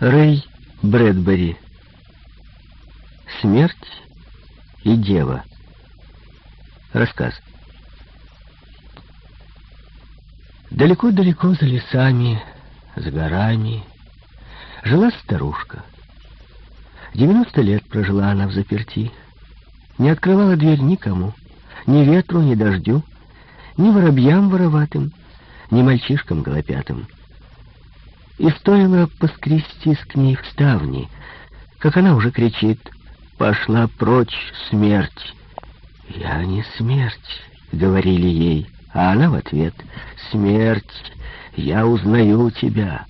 Рэй Брэдбери. Смерть и дева. Рассказ. Далеко-далеко за лесами, за горами жила старушка. Девяносто лет прожила она в заперти. Не открывала дверь никому, ни ветру, ни дождю, ни воробьям вороватым, ни мальчишкам голопятым. И стоило поскрестись к ней в ставни, как она уже кричит «Пошла прочь, смерть!» «Я не смерть», — говорили ей, а она в ответ «Смерть, я узнаю тебя.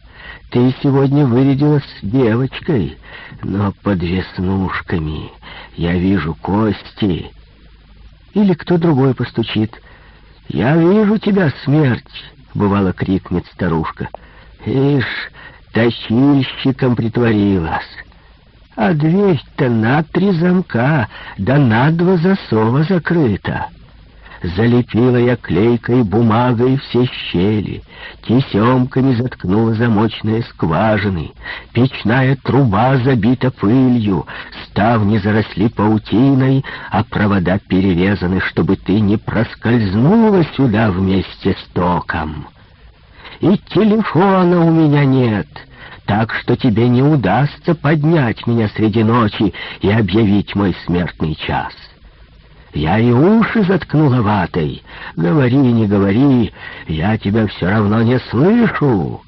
Ты сегодня вырядилась девочкой, но под веснушками я вижу кости». Или кто другой постучит «Я вижу тебя, смерть!» — бывало крикнет старушка. «Ишь, тащильщиком притворилась!» А дверь-то на три замка, да на два засова закрыта. Залепила я клейкой бумагой все щели, Тесемками заткнула замочные скважины, Печная труба забита пылью, Ставни заросли паутиной, А провода перерезаны, Чтобы ты не проскользнула сюда вместе с током. И телефона у меня нет — так что тебе не удастся поднять меня среди ночи и объявить мой смертный час. Я и уши заткнула ватой. Говори, не говори, я тебя все равно не слышу.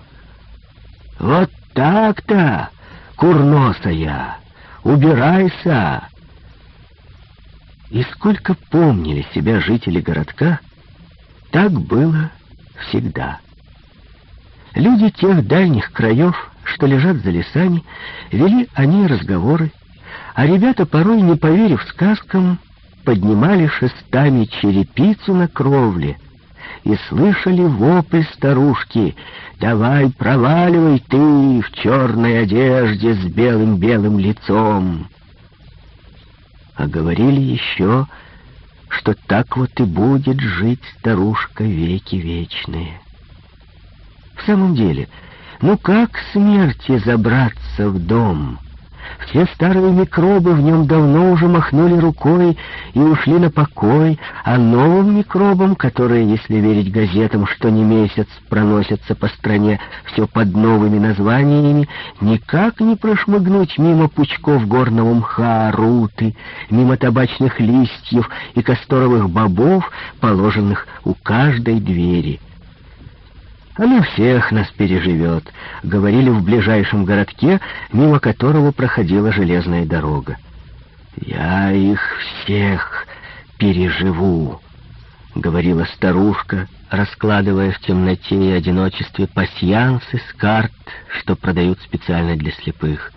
Вот так-то, курносая, убирайся. И сколько помнили себя жители городка, так было всегда. Люди тех дальних краев что лежат за лесами, вели они разговоры, а ребята, порой не поверив сказкам, поднимали шестами черепицу на кровле и слышали вопль старушки «Давай, проваливай ты в черной одежде с белым-белым лицом!» А говорили еще, что так вот и будет жить старушка веки вечные. В самом деле, ну как смерти забраться в дом? Все старые микробы в нем давно уже махнули рукой и ушли на покой, а новым микробам, которые, если верить газетам, что не месяц проносятся по стране все под новыми названиями, никак не прошмыгнуть мимо пучков горного мха, руты, мимо табачных листьев и касторовых бобов, положенных у каждой двери. Она всех нас переживет, говорили в ближайшем городке, мимо которого проходила железная дорога. Я их всех переживу, говорила старушка, раскладывая в темноте и одиночестве пасьянсы с карт, что продают специально для слепых.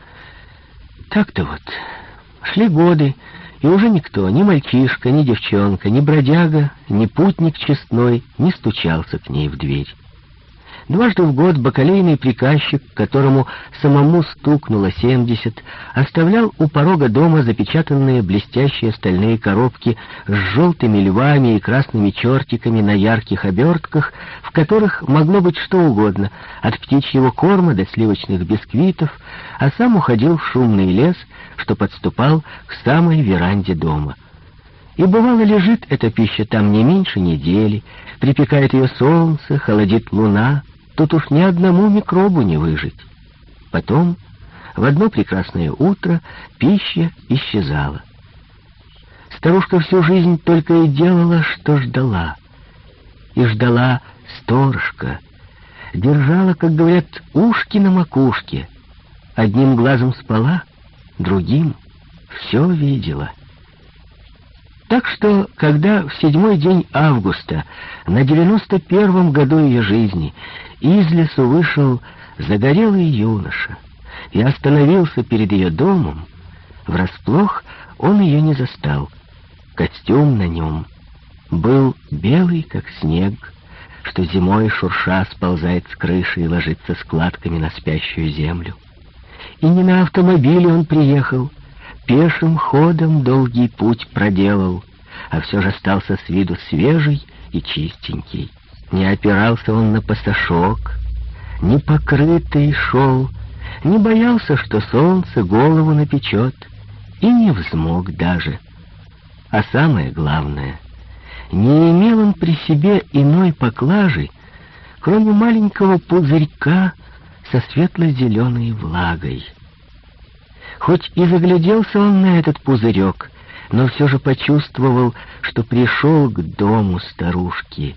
Так-то вот, шли годы, и уже никто, ни мальчишка, ни девчонка, ни бродяга, ни путник честной не стучался к ней в дверь. Дважды в год бакалейный приказчик, которому самому стукнуло семьдесят, оставлял у порога дома запечатанные блестящие стальные коробки с желтыми львами и красными чертиками на ярких обертках, в которых могло быть что угодно, от птичьего корма до сливочных бисквитов, а сам уходил в шумный лес, что подступал к самой веранде дома. И бывало лежит эта пища там не меньше недели, припекает ее солнце, холодит луна, Тут уж ни одному микробу не выжить. Потом, в одно прекрасное утро, пища исчезала. Старушка всю жизнь только и делала, что ждала. И ждала сторожка. Держала, как говорят, ушки на макушке. Одним глазом спала, другим все видела — так что, когда в седьмой день августа, на девяносто первом году ее жизни, из лесу вышел загорелый юноша и остановился перед ее домом, врасплох он ее не застал. Костюм на нем был белый, как снег, что зимой шурша сползает с крыши и ложится складками на спящую землю. И не на автомобиле он приехал, Пешим ходом долгий путь проделал, а все же остался с виду свежий и чистенький. Не опирался он на пасашок, не покрытый шел, не боялся, что солнце голову напечет, и не взмок даже. А самое главное, не имел он при себе иной поклажи, кроме маленького пузырька со светло-зеленой влагой. Хоть и загляделся он на этот пузырек, но все же почувствовал, что пришел к дому старушки,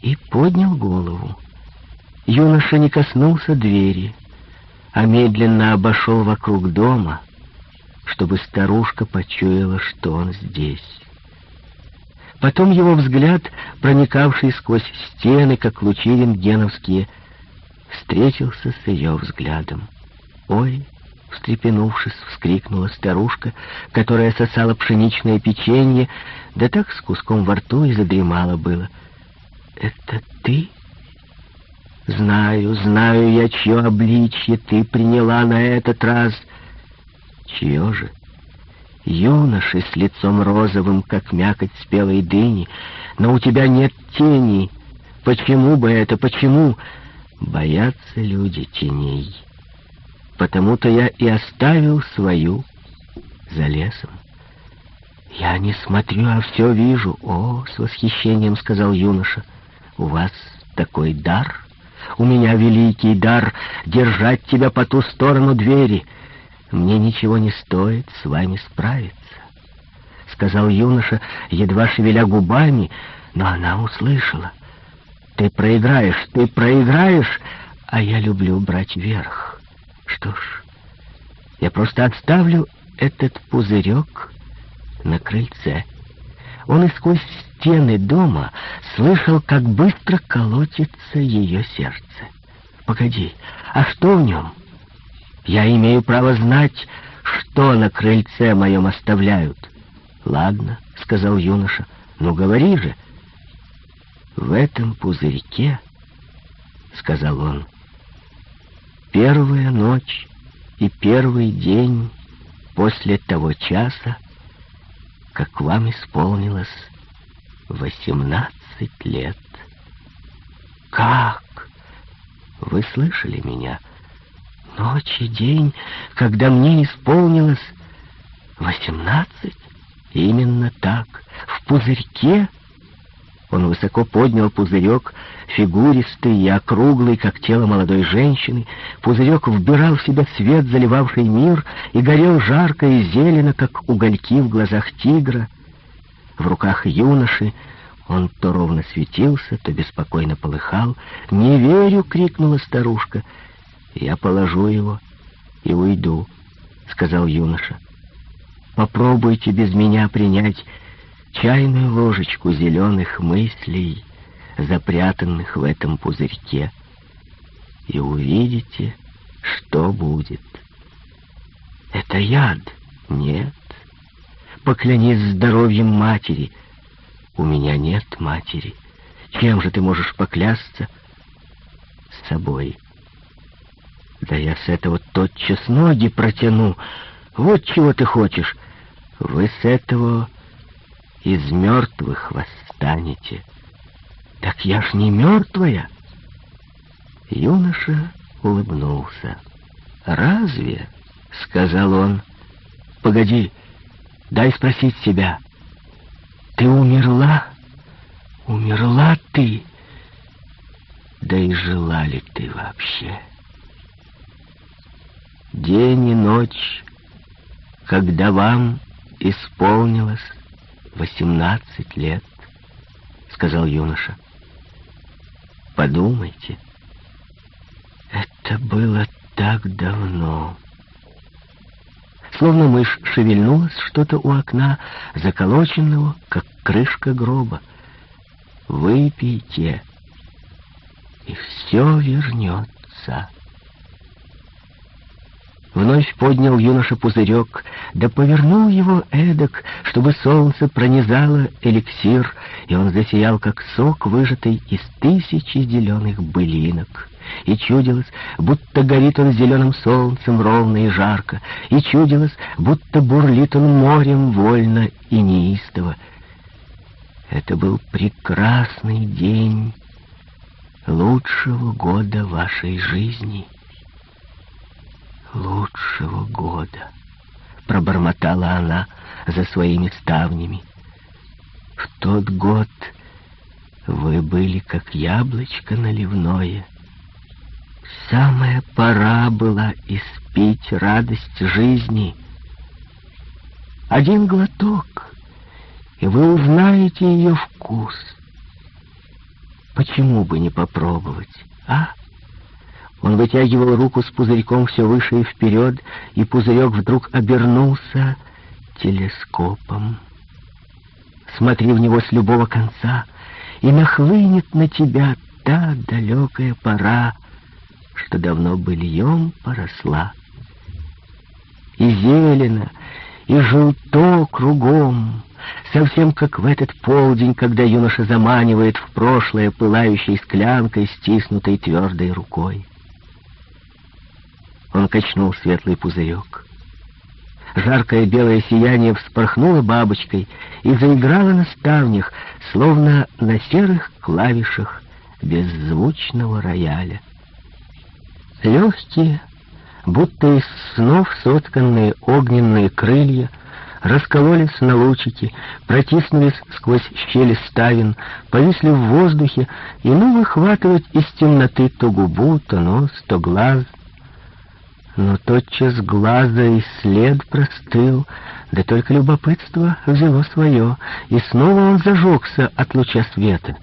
и поднял голову. Юноша не коснулся двери, а медленно обошел вокруг дома, чтобы старушка почуяла, что он здесь. Потом его взгляд, проникавший сквозь стены, как лучи рентгеновские, встретился с ее взглядом. «Ой!» — встрепенувшись, вскрикнула старушка, которая сосала пшеничное печенье, да так с куском во рту и задремала было. «Это ты?» «Знаю, знаю я, чье обличье ты приняла на этот раз». «Чье же?» «Юноши с лицом розовым, как мякоть спелой дыни, но у тебя нет тени. Почему бы это, почему?» «Боятся люди теней». Потому-то я и оставил свою за лесом. «Я не смотрю, а все вижу». «О!» — с восхищением сказал юноша. «У вас такой дар? У меня великий дар держать тебя по ту сторону двери. Мне ничего не стоит с вами справиться», — сказал юноша, едва шевеля губами, но она услышала. «Ты проиграешь, ты проиграешь, а я люблю брать верх». Что ж, я просто отставлю этот пузырек на крыльце. Он и сквозь стены дома слышал, как быстро колотится ее сердце. Погоди, а что в нем? Я имею право знать, что на крыльце моем оставляют. Ладно, сказал юноша, ну говори же. В этом пузырьке, сказал он, — Первая ночь и первый день после того часа, как вам исполнилось восемнадцать лет. Как? Вы слышали меня? Ночь и день, когда мне исполнилось восемнадцать? Именно так, в пузырьке он высоко поднял пузырек, фигуристый и округлый, как тело молодой женщины. Пузырек вбирал в себя свет, заливавший мир, и горел жарко и зелено, как угольки в глазах тигра. В руках юноши он то ровно светился, то беспокойно полыхал. «Не верю!» — крикнула старушка. «Я положу его и уйду», — сказал юноша. «Попробуйте без меня принять чайную ложечку зеленых мыслей, запрятанных в этом пузырьке, и увидите, что будет. Это яд? Нет. Поклянись здоровьем матери. У меня нет матери. Чем же ты можешь поклясться? С собой. Да я с этого тотчас ноги протяну. Вот чего ты хочешь. Вы с этого из мертвых восстанете. Так я ж не мертвая. Юноша улыбнулся. «Разве?» — сказал он. «Погоди, дай спросить себя. Ты умерла? Умерла ты? Да и жила ли ты вообще?» День и ночь, когда вам исполнилось «Восемнадцать лет», — сказал юноша. «Подумайте, это было так давно». Словно мышь шевельнулось что-то у окна, заколоченного, как крышка гроба. «Выпейте, и все вернется». Вновь поднял юноша пузырек, да повернул его эдак, чтобы солнце пронизало эликсир, и он засиял, как сок, выжатый из тысячи зеленых былинок. И чудилось, будто горит он зеленым солнцем ровно и жарко, и чудилось, будто бурлит он морем вольно и неистово. Это был прекрасный день лучшего года вашей жизни. Лучшего года, пробормотала она за своими ставнями. В тот год вы были как яблочко наливное. Самая пора была испить радость жизни. Один глоток, и вы узнаете ее вкус. Почему бы не попробовать, а? Он вытягивал руку с пузырьком все выше и вперед, и пузырек вдруг обернулся телескопом. Смотри в него с любого конца, и нахлынет на тебя та далекая пора, что давно быльем поросла. И зелено, и желто кругом, совсем как в этот полдень, когда юноша заманивает в прошлое пылающей склянкой, стиснутой твердой рукой. Он качнул светлый пузырек. Жаркое белое сияние вспорхнуло бабочкой и заиграло на ставнях, словно на серых клавишах беззвучного рояля. Легкие, будто из снов сотканные огненные крылья, раскололись на лучики, протиснулись сквозь щели ставен, повисли в воздухе, и ну выхватывать из темноты то губу, то нос, то глаз — но тотчас глаза и след простыл, да только любопытство взяло свое, и снова он зажегся от луча света.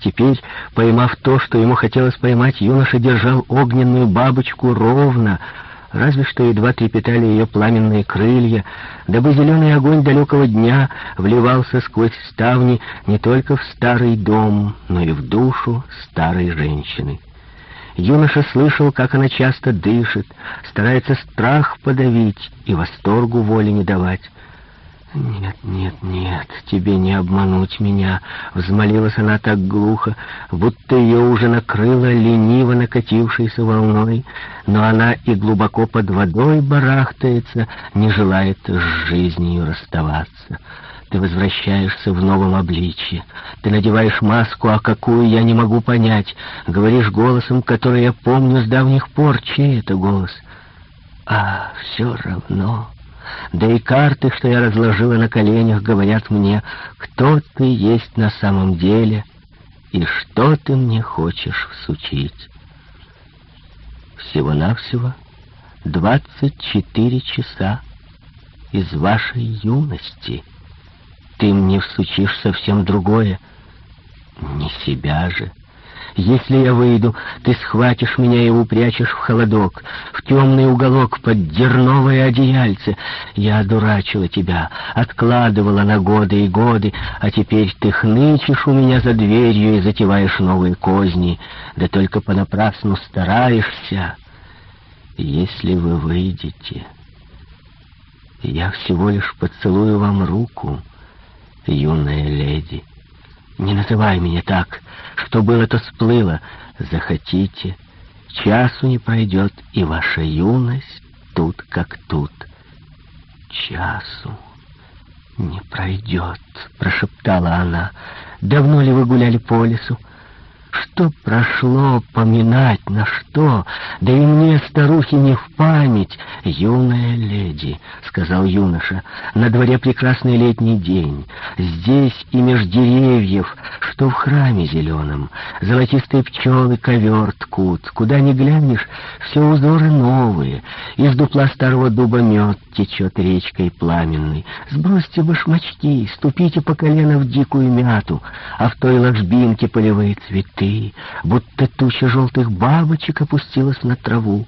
Теперь, поймав то, что ему хотелось поймать, юноша держал огненную бабочку ровно, разве что едва трепетали ее пламенные крылья, дабы зеленый огонь далекого дня вливался сквозь ставни не только в старый дом, но и в душу старой женщины. Юноша слышал, как она часто дышит, старается страх подавить и восторгу воли не давать. «Нет, нет, нет, тебе не обмануть меня», — взмолилась она так глухо, будто ее уже накрыло лениво накатившейся волной, но она и глубоко под водой барахтается, не желает с жизнью расставаться. Ты возвращаешься в новом обличье. Ты надеваешь маску, а какую я не могу понять. Говоришь голосом, который я помню с давних пор. Чей это голос? А, все равно. Да и карты, что я разложила на коленях, говорят мне, кто ты есть на самом деле и что ты мне хочешь всучить. Всего-навсего двадцать четыре часа из вашей юности — ты мне всучишь совсем другое. Не себя же. Если я выйду, ты схватишь меня и упрячешь в холодок, в темный уголок под дерновое одеяльце. Я одурачила тебя, откладывала на годы и годы, а теперь ты хнычешь у меня за дверью и затеваешь новые козни, да только понапрасну стараешься. Если вы выйдете, я всего лишь поцелую вам руку, — юная леди. Не называй меня так, что было, то сплыло. Захотите, часу не пройдет, и ваша юность тут как тут. Часу не пройдет, прошептала она. Давно ли вы гуляли по лесу? Что прошло, поминать на что? Да и мне, старухи, не в память. Юная леди, — сказал юноша, — на дворе прекрасный летний день. Здесь и меж деревьев, что в храме зеленом. Золотистые пчелы ковер ткут. Куда ни глянешь, все узоры новые. Из дупла старого дуба мед течет речкой пламенной. Сбросьте башмачки, ступите по колено в дикую мяту, а в той ложбинке полевые цветы цветы, будто туча желтых бабочек опустилась на траву.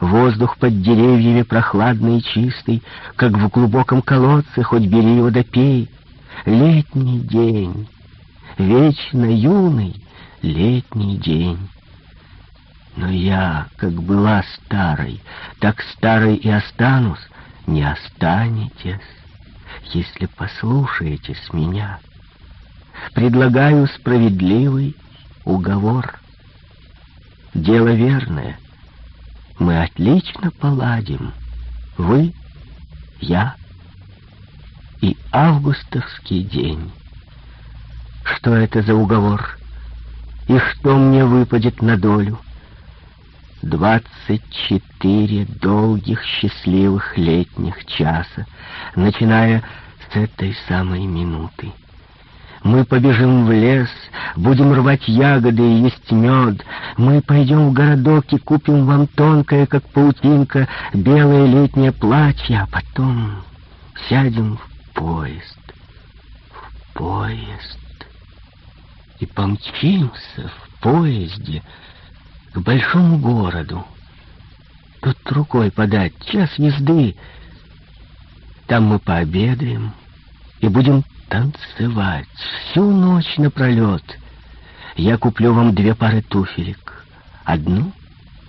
Воздух под деревьями прохладный и чистый, как в глубоком колодце, хоть бери его да пей. Летний день, вечно юный летний день. Но я, как была старой, так старой и останусь, не останетесь, если послушаетесь меня. Предлагаю справедливый уговор. Дело верное. Мы отлично поладим. Вы, я и августовский день. Что это за уговор? И что мне выпадет на долю? Двадцать четыре долгих счастливых летних часа, начиная с этой самой минуты. Мы побежим в лес, будем рвать ягоды и есть мед. Мы пойдем в городок и купим вам тонкое, как паутинка, белое летнее платье, а потом сядем в поезд. В поезд. И помчимся в поезде к большому городу. Тут рукой подать, час езды. Там мы пообедаем и будем танцевать всю ночь напролет. Я куплю вам две пары туфелек. Одну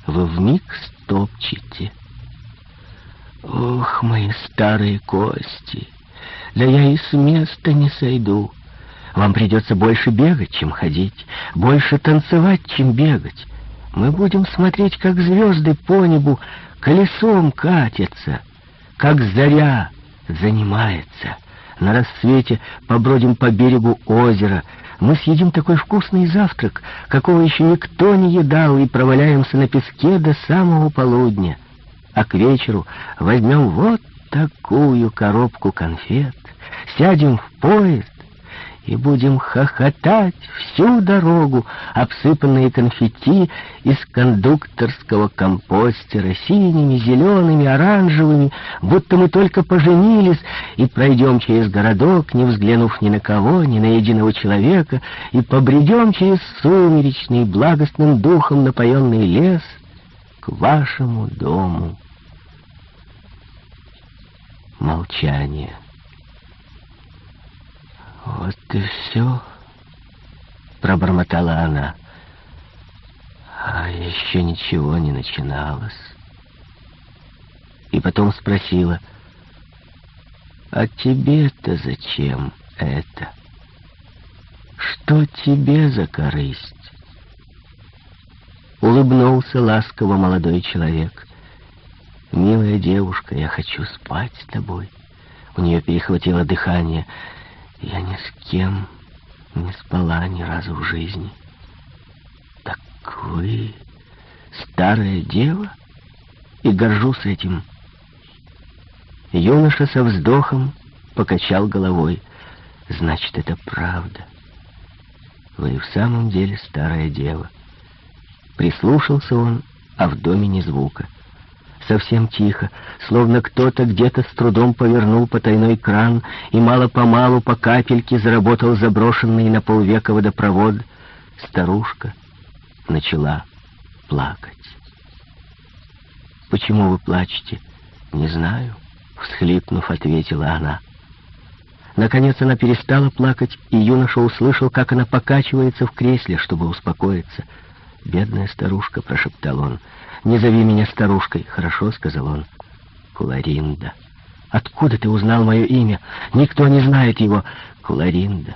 вы вмиг стопчете. Ох, мои старые кости! Да я и с места не сойду. Вам придется больше бегать, чем ходить, больше танцевать, чем бегать. Мы будем смотреть, как звезды по небу колесом катятся, как заря занимается. На рассвете побродим по берегу озера. Мы съедим такой вкусный завтрак, какого еще никто не едал, и проваляемся на песке до самого полудня. А к вечеру возьмем вот такую коробку конфет, сядем в поезд и будем хохотать всю дорогу, обсыпанные конфетти из кондукторского компостера, синими, зелеными, оранжевыми, будто мы только поженились, и пройдем через городок, не взглянув ни на кого, ни на единого человека, и побредем через сумеречный, благостным духом напоенный лес к вашему дому. Молчание. «Вот и все», — пробормотала она. А еще ничего не начиналось. И потом спросила, «А тебе-то зачем это? Что тебе за корысть?» Улыбнулся ласково молодой человек. «Милая девушка, я хочу спать с тобой». У нее перехватило дыхание — я ни с кем не спала ни разу в жизни. Так вы старая дева? И горжусь этим. Юноша со вздохом покачал головой. Значит, это правда. Вы в самом деле старая дева. Прислушался он, а в доме ни звука совсем тихо, словно кто-то где-то с трудом повернул потайной кран, и мало-помалу по капельке заработал заброшенный на полвека водопровод. Старушка начала плакать. «Почему вы плачете?» «Не знаю», — всхлипнув, ответила она. Наконец она перестала плакать, и юноша услышал, как она покачивается в кресле, чтобы успокоиться. «Бедная старушка», — прошептал он, — «Не зови меня старушкой». «Хорошо», — сказал он. «Кларинда». «Откуда ты узнал мое имя? Никто не знает его». «Кларинда».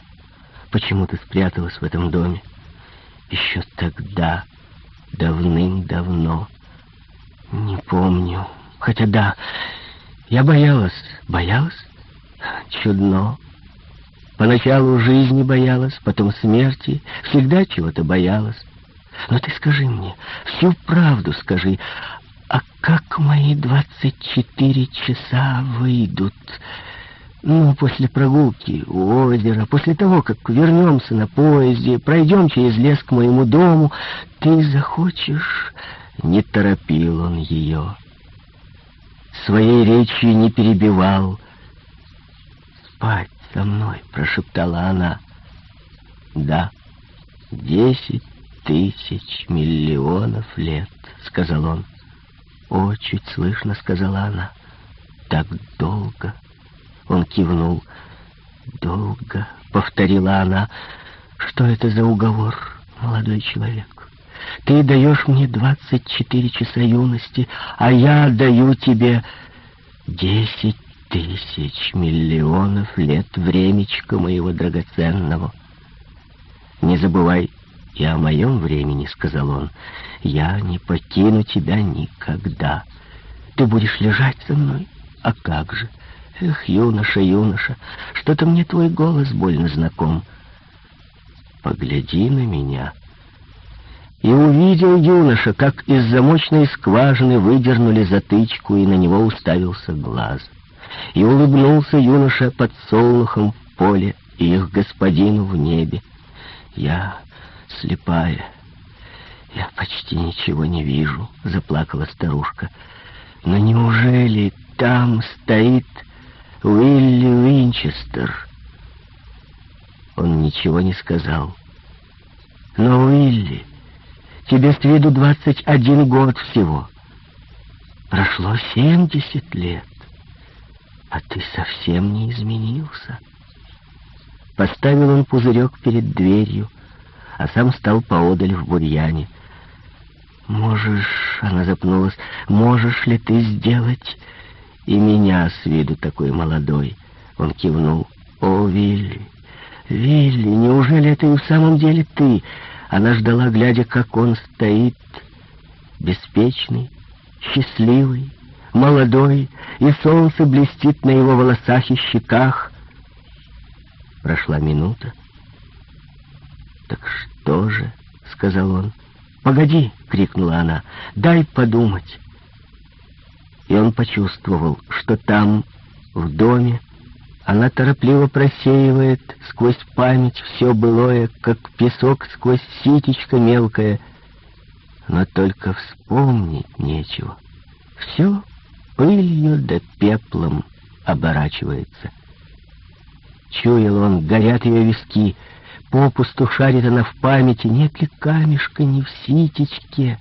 «Почему ты спряталась в этом доме?» «Еще тогда, давным-давно». «Не помню. Хотя да, я боялась». «Боялась?» «Чудно». Поначалу жизни боялась, потом смерти, всегда чего-то боялась. Но ты скажи мне, всю правду скажи, а как мои двадцать четыре часа выйдут? Ну, после прогулки у озера, после того, как вернемся на поезде, пройдем через лес к моему дому, ты захочешь...» Не торопил он ее. Своей речью не перебивал. «Спать со мной», — прошептала она. «Да, десять тысяч миллионов лет», — сказал он. «О, чуть слышно», — сказала она. «Так долго». Он кивнул. «Долго», — повторила она. «Что это за уговор, молодой человек? Ты даешь мне двадцать четыре часа юности, а я даю тебе десять тысяч миллионов лет времечка моего драгоценного. Не забывай, «И о моем времени», — сказал он, — «я не покину тебя никогда. Ты будешь лежать со мной? А как же? Эх, юноша, юноша, что-то мне твой голос больно знаком. Погляди на меня». И увидел юноша, как из замочной скважины выдернули затычку, и на него уставился глаз. И улыбнулся юноша под солнухом в поле и их господину в небе. Я слепая, я почти ничего не вижу, заплакала старушка. Но неужели там стоит Уилли Винчестер? Он ничего не сказал. Но, Уилли, тебе с виду двадцать один год всего. Прошло семьдесят лет, а ты совсем не изменился. Поставил он пузырек перед дверью, а сам стал поодаль в бурьяне. «Можешь...» — она запнулась. «Можешь ли ты сделать и меня с виду такой молодой?» Он кивнул. «О, Вилли, Вилли, неужели это и в самом деле ты?» Она ждала, глядя, как он стоит, беспечный, счастливый, молодой, и солнце блестит на его волосах и щеках. Прошла минута. «Так что же?» — сказал он. «Погоди!» — крикнула она. «Дай подумать!» И он почувствовал, что там, в доме, она торопливо просеивает сквозь память все былое, как песок сквозь ситечко мелкое. Но только вспомнить нечего. Все пылью да пеплом оборачивается. Чуял он, горят ее виски, попусту шарит она в памяти, нет ли камешка ни в ситечке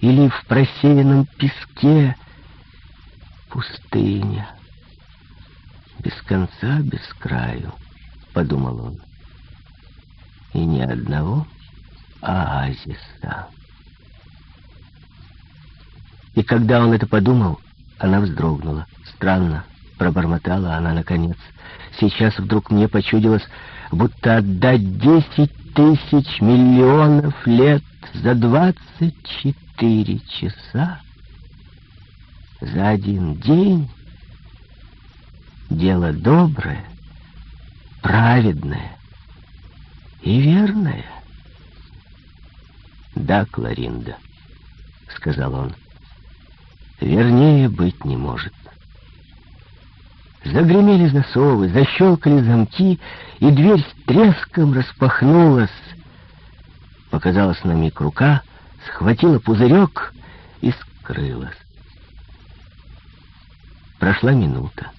или в просеянном песке. Пустыня без конца, без краю, — подумал он. И ни одного оазиса. И когда он это подумал, она вздрогнула. Странно, пробормотала она наконец. Сейчас вдруг мне почудилось, будто отдать десять тысяч миллионов лет за двадцать четыре часа, за один день дело доброе, праведное и верное. «Да, Кларинда», — сказал он, — «вернее быть не может». Загремели засовы, защелкали замки, и дверь с треском распахнулась. Показалась на миг рука, схватила пузырек и скрылась. Прошла минута.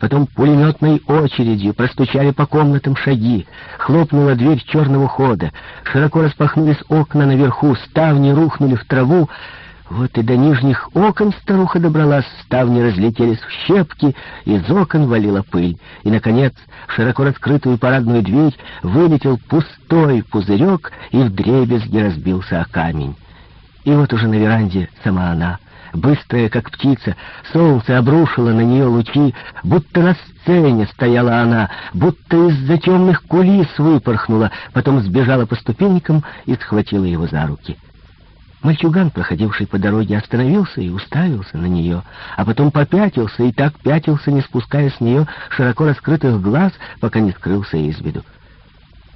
Потом пулеметной очередью простучали по комнатам шаги. Хлопнула дверь черного хода. Широко распахнулись окна наверху, ставни рухнули в траву. Вот и до нижних окон старуха добралась, ставни разлетелись в щепки, из окон валила пыль. И, наконец, в широко раскрытую парадную дверь вылетел пустой пузырек и вдребезги разбился о камень. И вот уже на веранде сама она — Быстрая, как птица, солнце обрушило на нее лучи, будто на сцене стояла она, будто из-за темных кулис выпорхнула, потом сбежала по ступенькам и схватила его за руки. Мальчуган, проходивший по дороге, остановился и уставился на нее, а потом попятился и так пятился, не спуская с нее широко раскрытых глаз, пока не скрылся из виду.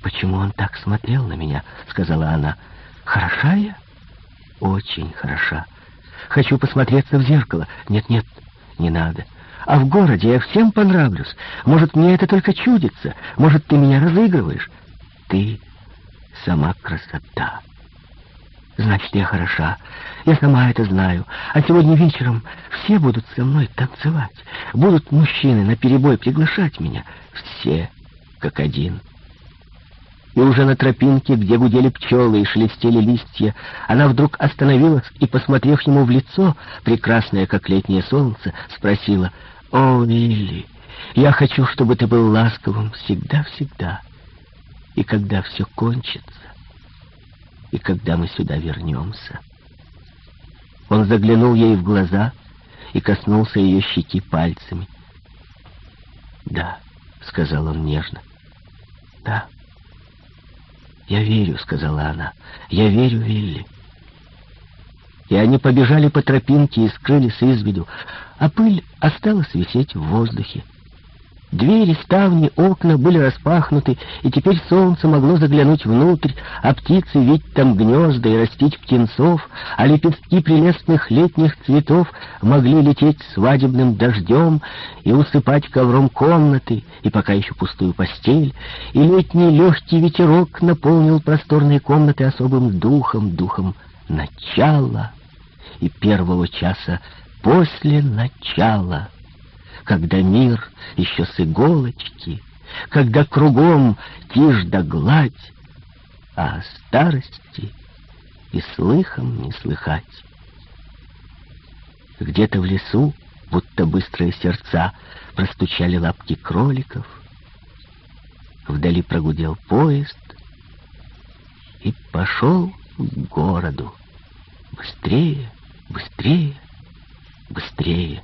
«Почему он так смотрел на меня?» — сказала она. «Хороша я?» «Очень хороша». Хочу посмотреться в зеркало. Нет-нет, не надо. А в городе я всем понравлюсь. Может, мне это только чудится. Может, ты меня разыгрываешь. Ты сама красота. Значит, я хороша. Я сама это знаю. А сегодня вечером все будут со мной танцевать. Будут мужчины на перебой приглашать меня. Все как один и уже на тропинке, где гудели пчелы и шелестели листья, она вдруг остановилась и, посмотрев ему в лицо, прекрасное, как летнее солнце, спросила, «О, Вилли, я хочу, чтобы ты был ласковым всегда-всегда, и когда все кончится, и когда мы сюда вернемся». Он заглянул ей в глаза и коснулся ее щеки пальцами. «Да», — сказал он нежно, — «да». «Я верю», — сказала она. «Я верю, Вилли». И они побежали по тропинке и скрылись из виду, а пыль осталась висеть в воздухе. Двери, ставни, окна были распахнуты, и теперь солнце могло заглянуть внутрь, а птицы видеть там гнезда и растить птенцов, а лепестки прелестных летних цветов могли лететь свадебным дождем и усыпать ковром комнаты, и пока еще пустую постель, и летний легкий ветерок наполнил просторные комнаты особым духом, духом начала. И первого часа после начала когда мир еще с иголочки, когда кругом тишь да гладь, а о старости и слыхом не слыхать. Где-то в лесу, будто быстрые сердца, простучали лапки кроликов. Вдали прогудел поезд и пошел к городу. Быстрее, быстрее, быстрее.